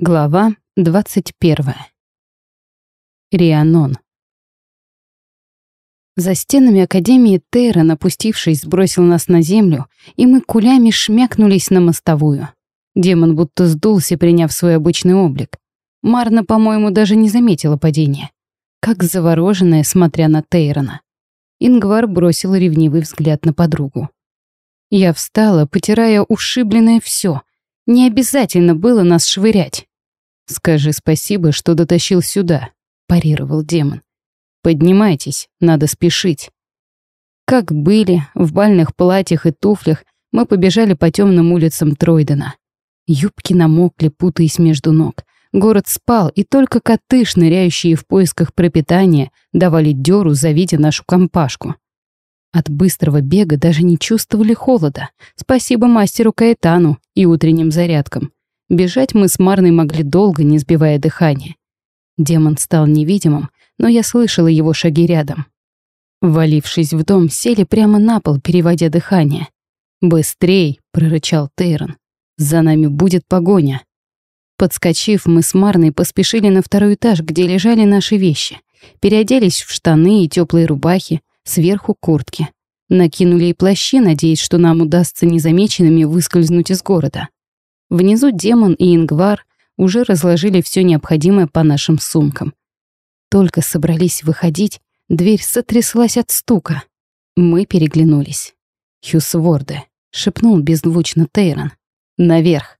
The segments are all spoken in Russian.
Глава 21. Рианон. За стенами Академии Тейрон, опустившись, сбросил нас на землю, и мы кулями шмякнулись на мостовую. Демон будто сдулся, приняв свой обычный облик. Марна, по-моему, даже не заметила падения. Как завороженная, смотря на Тейрона. Ингвар бросил ревнивый взгляд на подругу. Я встала, потирая ушибленное все — не обязательно было нас швырять. «Скажи спасибо, что дотащил сюда», — парировал демон. «Поднимайтесь, надо спешить». Как были, в бальных платьях и туфлях, мы побежали по темным улицам Тройдена. Юбки намокли, путаясь между ног. Город спал, и только коты, шныряющие в поисках пропитания, давали дёру, завидя нашу компашку. От быстрого бега даже не чувствовали холода. Спасибо мастеру Каэтану и утренним зарядкам. Бежать мы с Марной могли долго, не сбивая дыхания. Демон стал невидимым, но я слышала его шаги рядом. Валившись в дом, сели прямо на пол, переводя дыхание. «Быстрей!» — прорычал Тейрон. «За нами будет погоня!» Подскочив, мы с Марной поспешили на второй этаж, где лежали наши вещи. Переоделись в штаны и теплые рубахи, сверху куртки. Накинули и плащи, надеясь, что нам удастся незамеченными выскользнуть из города. Внизу демон и ингвар уже разложили все необходимое по нашим сумкам. Только собрались выходить, дверь сотряслась от стука. Мы переглянулись. «Хьюсворды», — шепнул беззвучно Тейрон. «Наверх».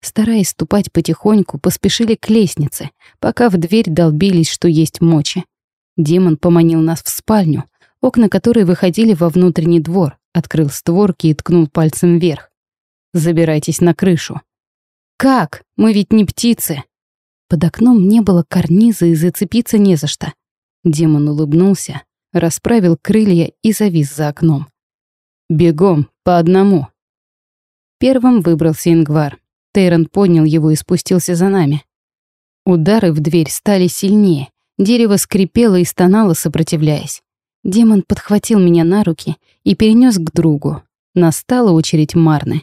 Стараясь ступать потихоньку, поспешили к лестнице, пока в дверь долбились, что есть мочи. Демон поманил нас в спальню, окна которой выходили во внутренний двор, открыл створки и ткнул пальцем вверх. «Забирайтесь на крышу». «Как? Мы ведь не птицы!» Под окном не было карниза и зацепиться не за что. Демон улыбнулся, расправил крылья и завис за окном. «Бегом, по одному». Первым выбрался Ингвар. Тейрон поднял его и спустился за нами. Удары в дверь стали сильнее, дерево скрипело и стонало, сопротивляясь. Демон подхватил меня на руки и перенес к другу. Настала очередь Марны.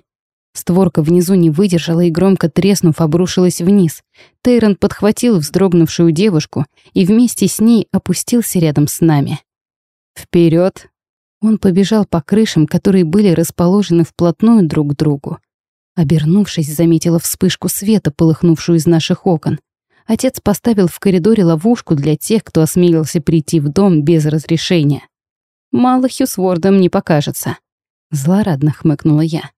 Створка внизу не выдержала и, громко треснув, обрушилась вниз. Тейрон подхватил вздрогнувшую девушку и вместе с ней опустился рядом с нами. Вперед! Он побежал по крышам, которые были расположены вплотную друг к другу. Обернувшись, заметила вспышку света, полыхнувшую из наших окон. Отец поставил в коридоре ловушку для тех, кто осмелился прийти в дом без разрешения. Мало Хьюсвордом не покажется. Злорадно хмыкнула я.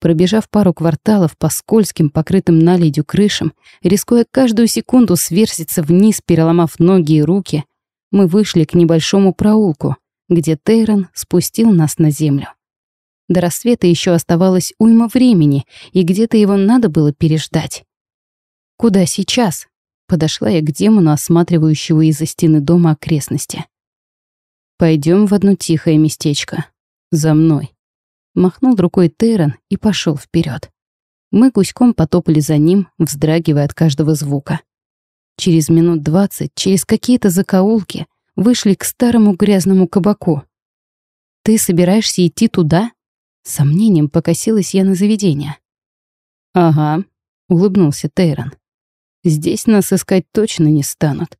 Пробежав пару кварталов по скользким, покрытым наледью крышам, рискуя каждую секунду сверзиться вниз, переломав ноги и руки, мы вышли к небольшому проулку, где Тейрон спустил нас на землю. До рассвета еще оставалось уйма времени, и где-то его надо было переждать. «Куда сейчас?» Подошла я к демону, осматривающего из-за стены дома окрестности. Пойдем в одно тихое местечко. За мной». Махнул рукой Тейрон и пошел вперед. Мы гуськом потопали за ним, вздрагивая от каждого звука. Через минут двадцать, через какие-то закоулки, вышли к старому грязному кабаку. «Ты собираешься идти туда?» Сомнением покосилась я на заведение. «Ага», — улыбнулся Тейрон. Здесь нас искать точно не станут.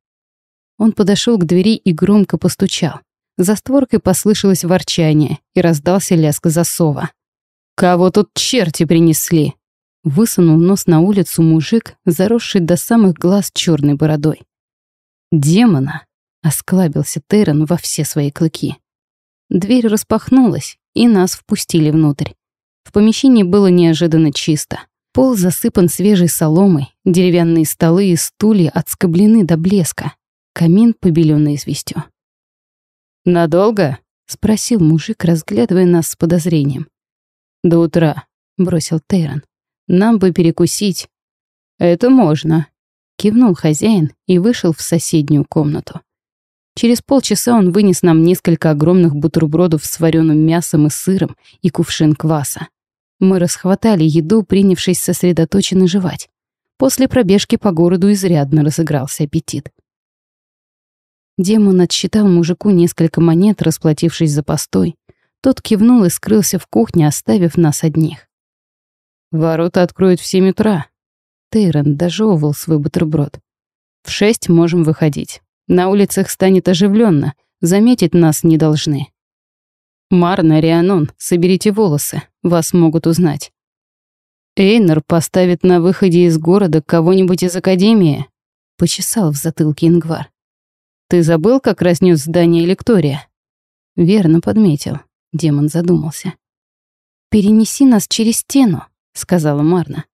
Он подошел к двери и громко постучал. За створкой послышалось ворчание и раздался лязг засова. «Кого тут черти принесли?» Высунул нос на улицу мужик, заросший до самых глаз черной бородой. «Демона!» — осклабился Тейрон во все свои клыки. Дверь распахнулась, и нас впустили внутрь. В помещении было неожиданно чисто. Пол засыпан свежей соломой, деревянные столы и стулья отскоблены до блеска. Камин побеленный известью. «Надолго?» — спросил мужик, разглядывая нас с подозрением. «До утра», — бросил Тейрон. «Нам бы перекусить». «Это можно», — кивнул хозяин и вышел в соседнюю комнату. Через полчаса он вынес нам несколько огромных бутербродов с вареным мясом и сыром и кувшин кваса. Мы расхватали еду, принявшись сосредоточенно жевать. После пробежки по городу изрядно разыгрался аппетит. Демон отсчитал мужику несколько монет, расплатившись за постой. Тот кивнул и скрылся в кухне, оставив нас одних. «Ворота откроют в семь утра». Тейрон дожевывал свой бутерброд. «В шесть можем выходить. На улицах станет оживленно, заметить нас не должны». «Марна, Рианон, соберите волосы, вас могут узнать». «Эйнер поставит на выходе из города кого-нибудь из Академии», — почесал в затылке Ингвар. «Ты забыл, как разнес здание Лектория?» «Верно подметил», — демон задумался. «Перенеси нас через стену», — сказала Марна.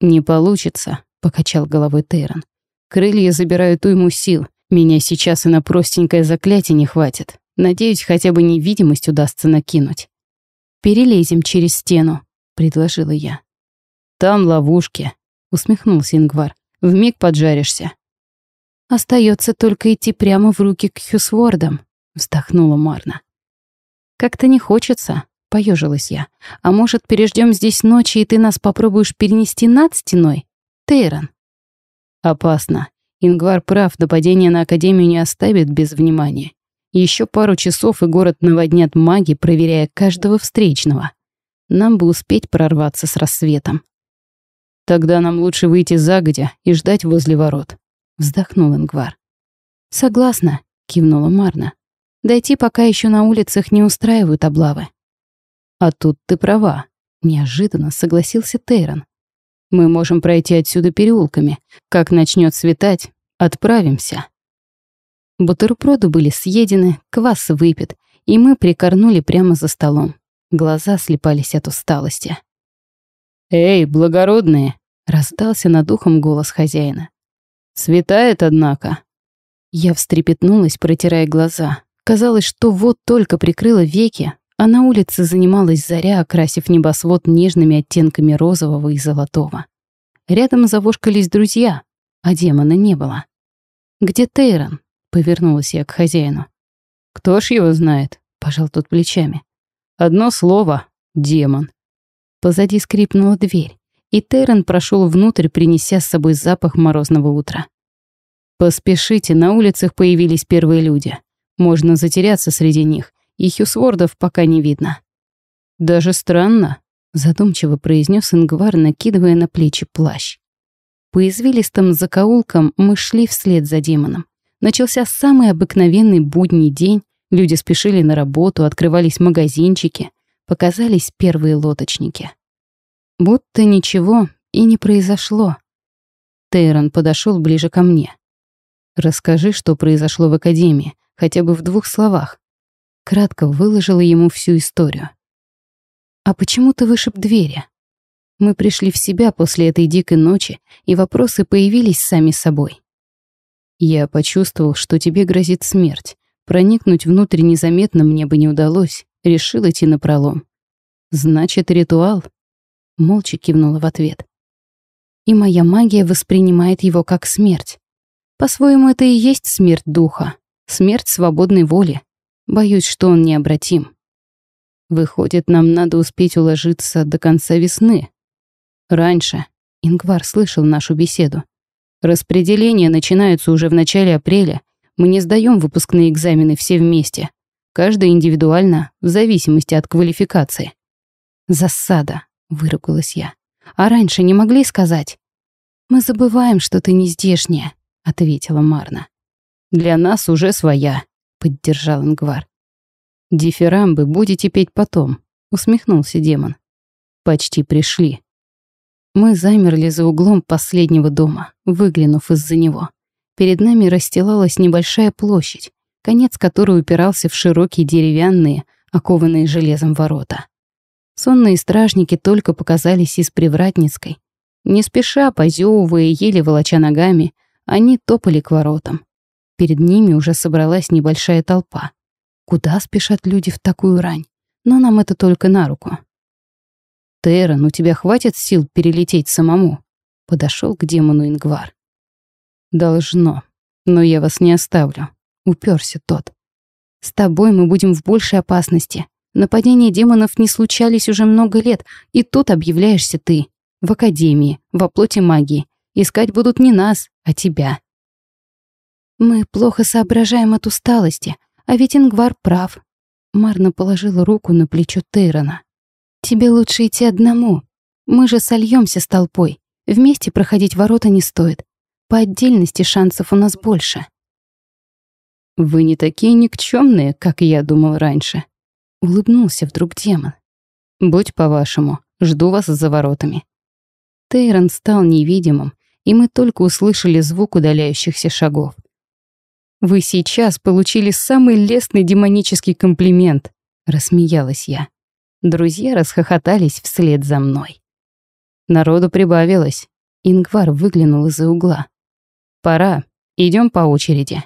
«Не получится», — покачал головой Тейрон. «Крылья забирают уйму сил. Меня сейчас и на простенькое заклятие не хватит. Надеюсь, хотя бы невидимость удастся накинуть». «Перелезем через стену», — предложила я. «Там ловушки», — усмехнулся Ингвар. «Вмиг поджаришься». «Остается только идти прямо в руки к Хьюсвордам», — вздохнула Марна. «Как-то не хочется», — поежилась я. «А может, переждем здесь ночи, и ты нас попробуешь перенести над стеной? Тейрон?» «Опасно. Ингвар прав, нападение на Академию не оставит без внимания. Еще пару часов, и город наводнят маги, проверяя каждого встречного. Нам бы успеть прорваться с рассветом». «Тогда нам лучше выйти загодя и ждать возле ворот», — вздохнул Ингвар. «Согласна», — кивнула Марна. «Дойти пока еще на улицах не устраивают облавы». «А тут ты права», — неожиданно согласился Тейрон. «Мы можем пройти отсюда переулками. Как начнет светать, отправимся». Бутерброды были съедены, квас выпит, и мы прикорнули прямо за столом. Глаза слепались от усталости. «Эй, благородные!» — раздался над ухом голос хозяина. «Светает, однако». Я встрепетнулась, протирая глаза. Казалось, что вот только прикрыла веки, а на улице занималась заря, окрасив небосвод нежными оттенками розового и золотого. Рядом завошкались друзья, а демона не было. «Где Тейрон?» — повернулась я к хозяину. «Кто ж его знает?» — пожал тот плечами. «Одно слово — демон». Позади скрипнула дверь, и Террен прошел внутрь, принеся с собой запах морозного утра. «Поспешите, на улицах появились первые люди. Можно затеряться среди них, и Хьюсвордов пока не видно». «Даже странно», — задумчиво произнес Ингвар, накидывая на плечи плащ. По извилистым закоулкам мы шли вслед за демоном. Начался самый обыкновенный будний день, люди спешили на работу, открывались магазинчики, показались первые лодочники. Будто ничего и не произошло. Тейрон подошел ближе ко мне. «Расскажи, что произошло в Академии, хотя бы в двух словах». Кратко выложила ему всю историю. «А почему ты вышиб двери?» Мы пришли в себя после этой дикой ночи, и вопросы появились сами собой. Я почувствовал, что тебе грозит смерть. Проникнуть внутрь незаметно мне бы не удалось, решил идти на пролом. Значит, ритуал. Молча кивнула в ответ. И моя магия воспринимает его как смерть. По-своему, это и есть смерть духа, смерть свободной воли. Боюсь, что он необратим. Выходит, нам надо успеть уложиться до конца весны. Раньше. Ингвар слышал нашу беседу. Распределения начинаются уже в начале апреля. Мы не сдаем выпускные экзамены все вместе. Каждый индивидуально, в зависимости от квалификации. «Засада», — выругалась я. «А раньше не могли сказать?» «Мы забываем, что ты не здешняя», — ответила Марна. «Для нас уже своя», — поддержал Ингвар. «Дифирамбы будете петь потом», — усмехнулся демон. «Почти пришли». Мы замерли за углом последнего дома, выглянув из-за него. Перед нами расстилалась небольшая площадь конец которой упирался в широкие деревянные, окованные железом ворота. Сонные стражники только показались из Привратницкой. Не спеша, позевывая, еле волоча ногами, они топали к воротам. Перед ними уже собралась небольшая толпа. Куда спешат люди в такую рань? Но нам это только на руку. «Террен, у тебя хватит сил перелететь самому?» Подошел к демону Ингвар. «Должно, но я вас не оставлю. Уперся тот. «С тобой мы будем в большей опасности. Нападения демонов не случались уже много лет, и тут объявляешься ты. В Академии, в оплоте магии. Искать будут не нас, а тебя». «Мы плохо соображаем от усталости, а ведь Ингвар прав». Марна положила руку на плечо Тейрона. «Тебе лучше идти одному. Мы же сольемся с толпой. Вместе проходить ворота не стоит. По отдельности шансов у нас больше. Вы не такие никчемные, как я думал раньше. Улыбнулся вдруг демон. Будь по-вашему, жду вас за воротами. Тейрон стал невидимым, и мы только услышали звук удаляющихся шагов. «Вы сейчас получили самый лестный демонический комплимент», — рассмеялась я. Друзья расхохотались вслед за мной. Народу прибавилось. Ингвар выглянул из-за угла. «Пора. Идем по очереди».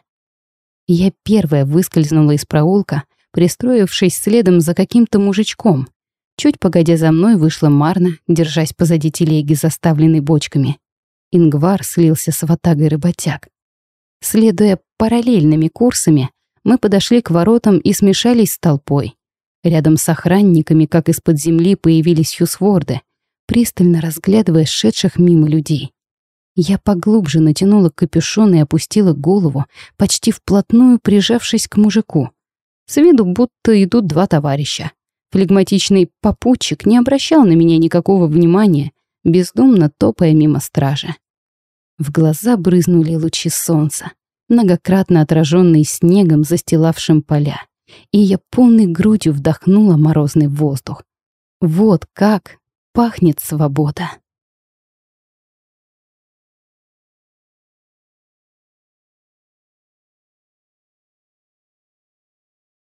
Я первая выскользнула из проулка, пристроившись следом за каким-то мужичком. Чуть погодя за мной вышла Марна, держась позади телеги, заставленной бочками. Ингвар слился с ватагой рыботяг. Следуя параллельными курсами, мы подошли к воротам и смешались с толпой. Рядом с охранниками, как из-под земли, появились хьюсворды, пристально разглядывая шедших мимо людей. Я поглубже натянула капюшон и опустила голову, почти вплотную прижавшись к мужику. С виду будто идут два товарища. Флегматичный попутчик не обращал на меня никакого внимания, бездумно топая мимо стражи. В глаза брызнули лучи солнца, многократно отраженные снегом, застилавшим поля, и я полной грудью вдохнула морозный воздух. Вот как пахнет свобода.